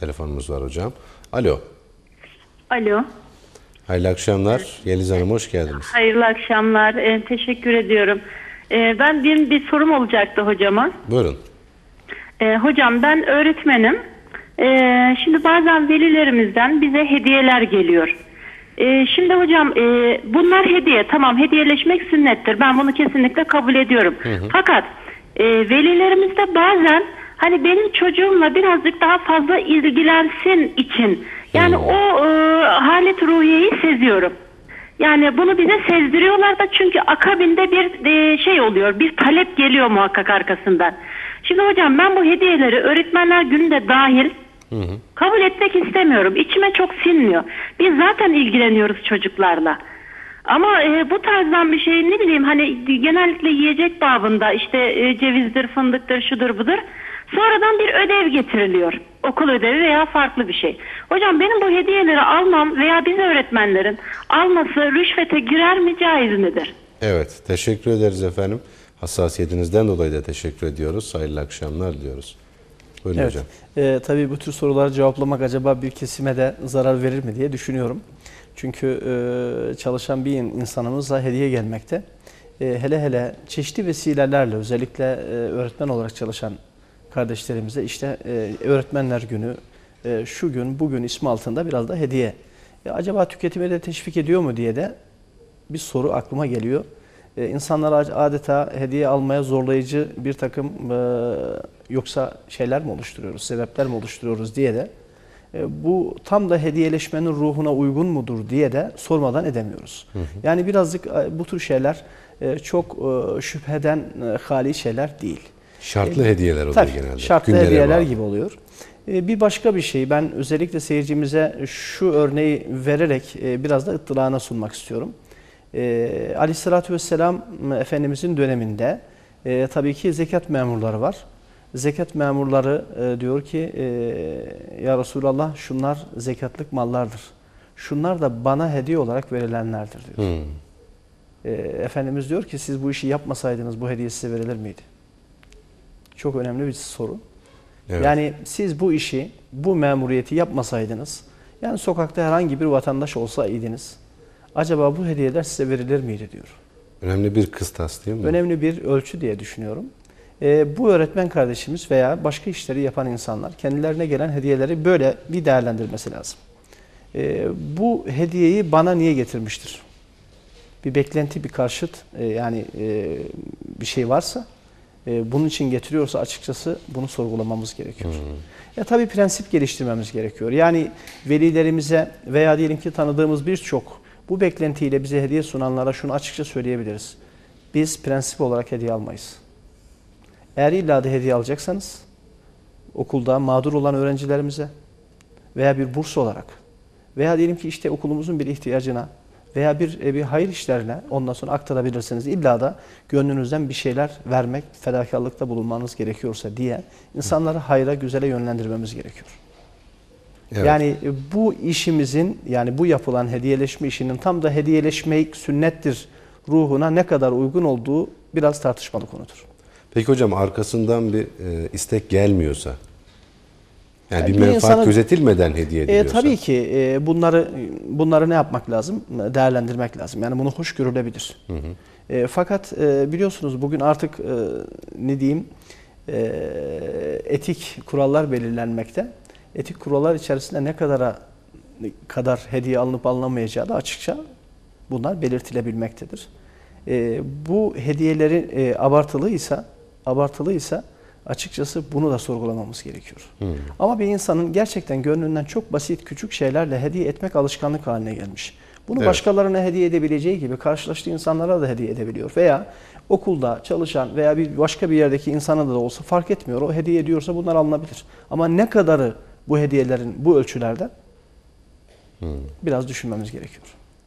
telefonumuz var hocam. Alo. Alo. Hayırlı akşamlar. Yeliz Hanım hoş geldiniz. Hayırlı akşamlar. Ee, teşekkür ediyorum. Ee, ben bir, bir sorum olacaktı hocama. Buyurun. Ee, hocam ben öğretmenim. Ee, şimdi bazen velilerimizden bize hediyeler geliyor. Ee, şimdi hocam e, bunlar hediye. Tamam hediyeleşmek sünnettir. Ben bunu kesinlikle kabul ediyorum. Fakat e, velilerimiz de bazen hani benim çocuğumla birazcık daha fazla ilgilensin için yani o e, halet ruhiyeyi seziyorum. Yani bunu bize sezdiriyorlar da çünkü akabinde bir e, şey oluyor, bir talep geliyor muhakkak arkasından. Şimdi hocam ben bu hediyeleri öğretmenler gününde dahil kabul etmek istemiyorum. İçime çok sinmiyor. Biz zaten ilgileniyoruz çocuklarla. Ama e, bu tarzdan bir şey ne bileyim hani genellikle yiyecek babında işte e, cevizdir, fındıktır, şudur budur. Sonradan bir ödev getiriliyor. Okul ödevi veya farklı bir şey. Hocam benim bu hediyeleri almam veya biz öğretmenlerin alması rüşvete girer mi caiz midir? Evet. Teşekkür ederiz efendim. Hassasiyetinizden dolayı da teşekkür ediyoruz. Hayırlı akşamlar diliyoruz. Buyurun Evet. hocam. Ee, tabii bu tür soruları cevaplamak acaba bir kesime de zarar verir mi diye düşünüyorum. Çünkü e, çalışan bir insanımıza hediye gelmekte. E, hele hele çeşitli vesilelerle özellikle e, öğretmen olarak çalışan kardeşlerimize işte e, öğretmenler günü, e, şu gün, bugün ismi altında biraz da hediye. E, acaba tüketime de teşvik ediyor mu diye de bir soru aklıma geliyor. E, insanlara adeta hediye almaya zorlayıcı bir takım e, yoksa şeyler mi oluşturuyoruz, sebepler mi oluşturuyoruz diye de e, bu tam da hediyeleşmenin ruhuna uygun mudur diye de sormadan edemiyoruz. Yani birazcık e, bu tür şeyler e, çok e, şüpheden e, hali şeyler değil. Şartlı hediyeler oluyor Tabii, genelde. şartlı Günlere hediyeler bağlı. gibi oluyor. E, Bir başka bir şey ben özellikle seyircimize şu örneği vererek e, biraz da ıttılağına sunmak istiyorum. E, Aleyhissalatü vesselam Efendimizin döneminde e, tabii ki zekat memurları var. Zekat memurları e, diyor ki ya Resulallah şunlar zekatlık mallardır. Şunlar da bana hediye olarak verilenlerdir diyor. Hmm. Efendimiz diyor ki siz bu işi yapmasaydınız bu hediye size verilir miydi? Çok önemli bir soru. Evet. Yani siz bu işi, bu memuriyeti yapmasaydınız, yani sokakta herhangi bir vatandaş olsaydınız, acaba bu hediyeler size verilir miydi diyor. Önemli bir kıstas değil mi? Önemli bir ölçü diye düşünüyorum. Ee, bu öğretmen kardeşimiz veya başka işleri yapan insanlar kendilerine gelen hediyeleri böyle bir değerlendirmesi lazım. Ee, bu hediyeyi bana niye getirmiştir? Bir beklenti, bir karşıt e, yani e, bir şey varsa e, bunun için getiriyorsa açıkçası bunu sorgulamamız gerekiyor. Ya tabii prensip geliştirmemiz gerekiyor. Yani velilerimize veya diyelim ki tanıdığımız birçok bu beklentiyle bize hediye sunanlara şunu açıkça söyleyebiliriz. Biz prensip olarak hediye almayız. Eğer illa da hediye alacaksanız okulda mağdur olan öğrencilerimize veya bir burs olarak veya diyelim ki işte okulumuzun bir ihtiyacına veya bir, e, bir hayır işlerine ondan sonra aktarabilirsiniz. İlla da gönlünüzden bir şeyler vermek, fedakarlıkta bulunmanız gerekiyorsa diye insanları hayra, güzele yönlendirmemiz gerekiyor. Evet. Yani e, bu işimizin yani bu yapılan hediyeleşme işinin tam da hediyeleşmek sünnettir ruhuna ne kadar uygun olduğu biraz tartışmalı konudur. Peki hocam arkasından bir e, istek gelmiyorsa, yani Yani bir menfaat insanın- gözetilmeden hediye E, ediliyorsa. tabii ki e, bunları bunları ne yapmak lazım? Değerlendirmek lazım. Yani bunu hoş görülebilir. E, fakat e, biliyorsunuz bugün artık e, ne diyeyim e, etik kurallar belirlenmekte. Etik kurallar içerisinde ne kadara kadar hediye alınıp alınamayacağı da açıkça bunlar belirtilebilmektedir. E, bu hediyelerin e, abartılıysa abartılıysa açıkçası bunu da sorgulamamız gerekiyor. Ama bir insanın gerçekten gönlünden çok basit küçük şeylerle hediye etmek alışkanlık haline gelmiş. Bunu Evet. başkalarına hediye edebileceği gibi karşılaştığı insanlara da hediye edebiliyor. Veya okulda çalışan veya bir başka bir yerdeki insana da olsa fark etmiyor. O hediye ediyorsa bunlar alınabilir. Ama ne kadarı bu hediyelerin bu ölçülerde biraz düşünmemiz gerekiyor.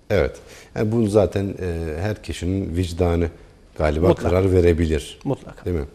Evet. Yani bunu zaten e, her kişinin vicdanı galiba Mutlaka. karar verebilir. Mutlaka. Değil mi?